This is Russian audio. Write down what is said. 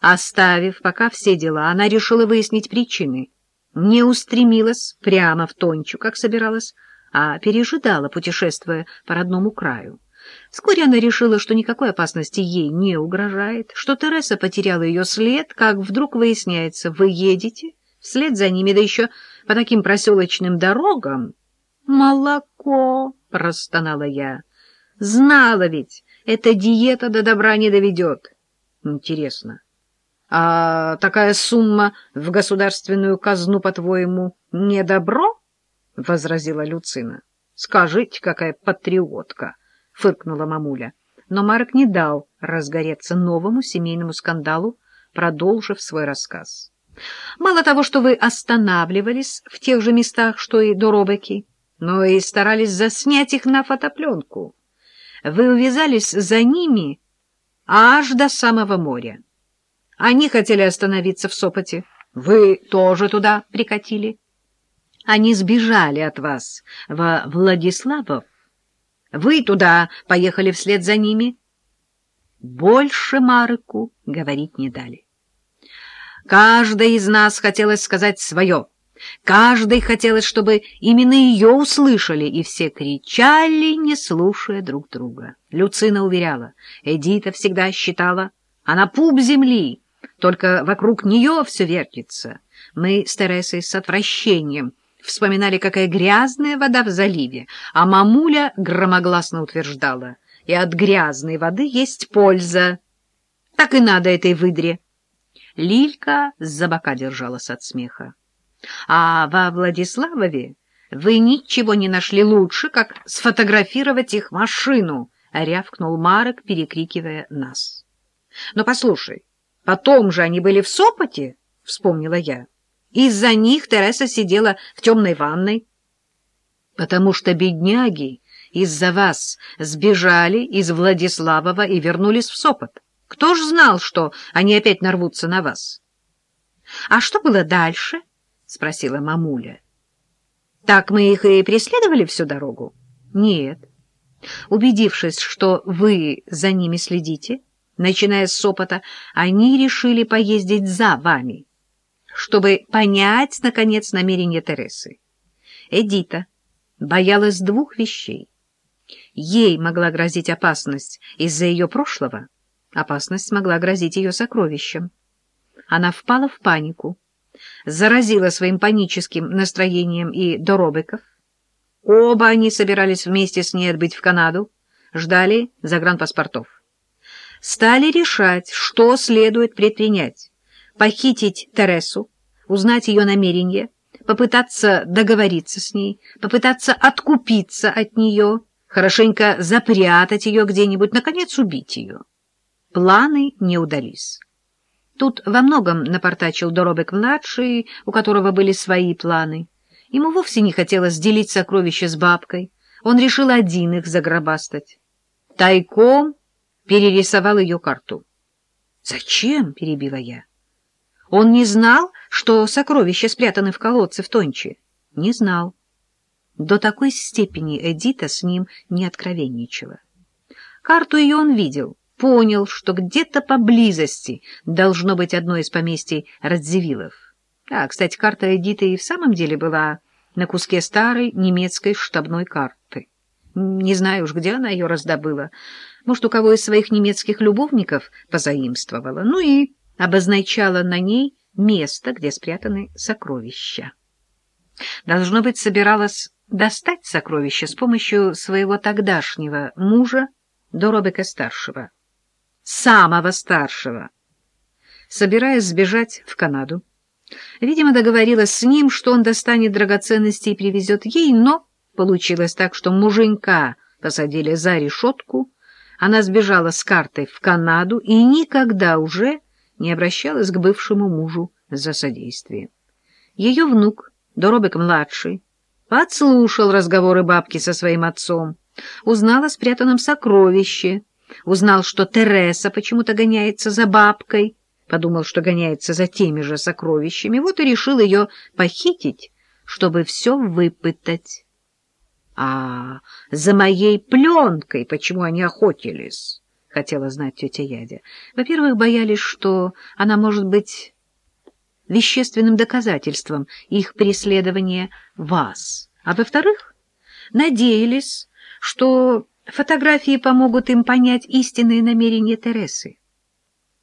Оставив пока все дела, она решила выяснить причины. Не устремилась прямо в Тончу, как собиралась, а пережидала, путешествуя по родному краю. Вскоре она решила, что никакой опасности ей не угрожает, что Тереса потеряла ее след, как вдруг выясняется, вы едете вслед за ними, да еще по таким проселочным дорогам. «Молоко!» — простонала я. «Знала ведь, эта диета до добра не доведет». «Интересно, а такая сумма в государственную казну, по-твоему, не добро?» — возразила Люцина. «Скажите, какая патриотка!» — фыркнула мамуля. Но Марк не дал разгореться новому семейному скандалу, продолжив свой рассказ. «Мало того, что вы останавливались в тех же местах, что и до Робеки, но и старались заснять их на фотопленку. Вы увязались за ними аж до самого моря. Они хотели остановиться в Сопоте. Вы тоже туда прикатили. Они сбежали от вас во Владиславов. Вы туда поехали вслед за ними. Больше Марыку говорить не дали. Каждый из нас хотелось сказать свое. Каждый хотелось, чтобы именно ее услышали, и все кричали, не слушая друг друга. Люцина уверяла, Эдита всегда считала, она пуп земли, только вокруг нее все вертится. Мы с Тересой с отвращением вспоминали, какая грязная вода в заливе, а мамуля громогласно утверждала, и от грязной воды есть польза. Так и надо этой выдре. Лилька за бока держалась от смеха. А во Владиславове вы ничего не нашли лучше, как сфотографировать их машину, — рявкнул Марок, перекрикивая нас. — Но послушай, Потом же они были в Сопоте, — вспомнила я. Из-за них Тереса сидела в темной ванной. Потому что бедняги из-за вас сбежали из Владиславова и вернулись в Сопот. Кто ж знал, что они опять нарвутся на вас? — А что было дальше? — спросила мамуля. — Так мы их и преследовали всю дорогу? — Нет. Убедившись, что вы за ними следите, — начиная с Сопота, они решили поездить за вами, чтобы понять, наконец, намерение Тересы. Эдита боялась двух вещей. Ей могла грозить опасность из-за ее прошлого, опасность могла грозить ее сокровищем. Она впала в панику, заразила своим паническим настроением и Доробиков. Оба они собирались вместе с ней отбыть в Канаду, ждали загранпаспортов стали решать, что следует предпринять. Похитить Тересу, узнать ее намерения, попытаться договориться с ней, попытаться откупиться от нее, хорошенько запрятать ее где-нибудь, наконец убить ее. Планы не удались. Тут во многом напортачил Доробек-младший, у которого были свои планы. Ему вовсе не хотелось делить сокровища с бабкой. Он решил один их загробастать. Тайком перерисовал ее карту. «Зачем?» — перебила я. «Он не знал, что сокровища спрятаны в колодце в Тонче?» «Не знал». До такой степени Эдита с ним не откровенничала. Карту ее он видел, понял, что где-то поблизости должно быть одно из поместий Радзивиллов. А, кстати, карта Эдиты и в самом деле была на куске старой немецкой штабной карты. Не знаю уж, где она ее раздобыла. Может, у кого из своих немецких любовников позаимствовала. Ну и обозначала на ней место, где спрятаны сокровища. Должно быть, собиралась достать сокровища с помощью своего тогдашнего мужа Доробека-старшего. Самого старшего. Собираясь сбежать в Канаду. Видимо, договорилась с ним, что он достанет драгоценности и привезет ей, но получилось так, что муженька посадили за решетку, она сбежала с картой в Канаду и никогда уже не обращалась к бывшему мужу за содействием. Ее внук, Доробик-младший, подслушал разговоры бабки со своим отцом, узнал о спрятанном сокровище, узнал, что Тереса почему-то гоняется за бабкой, подумал, что гоняется за теми же сокровищами, вот и решил ее похитить, чтобы все выпытать. А за моей пленкой почему они охотились? — хотела знать тетя Ядя. Во-первых, боялись, что она может быть вещественным доказательством их преследования вас. А во-вторых, надеялись, что фотографии помогут им понять истинные намерения Тересы.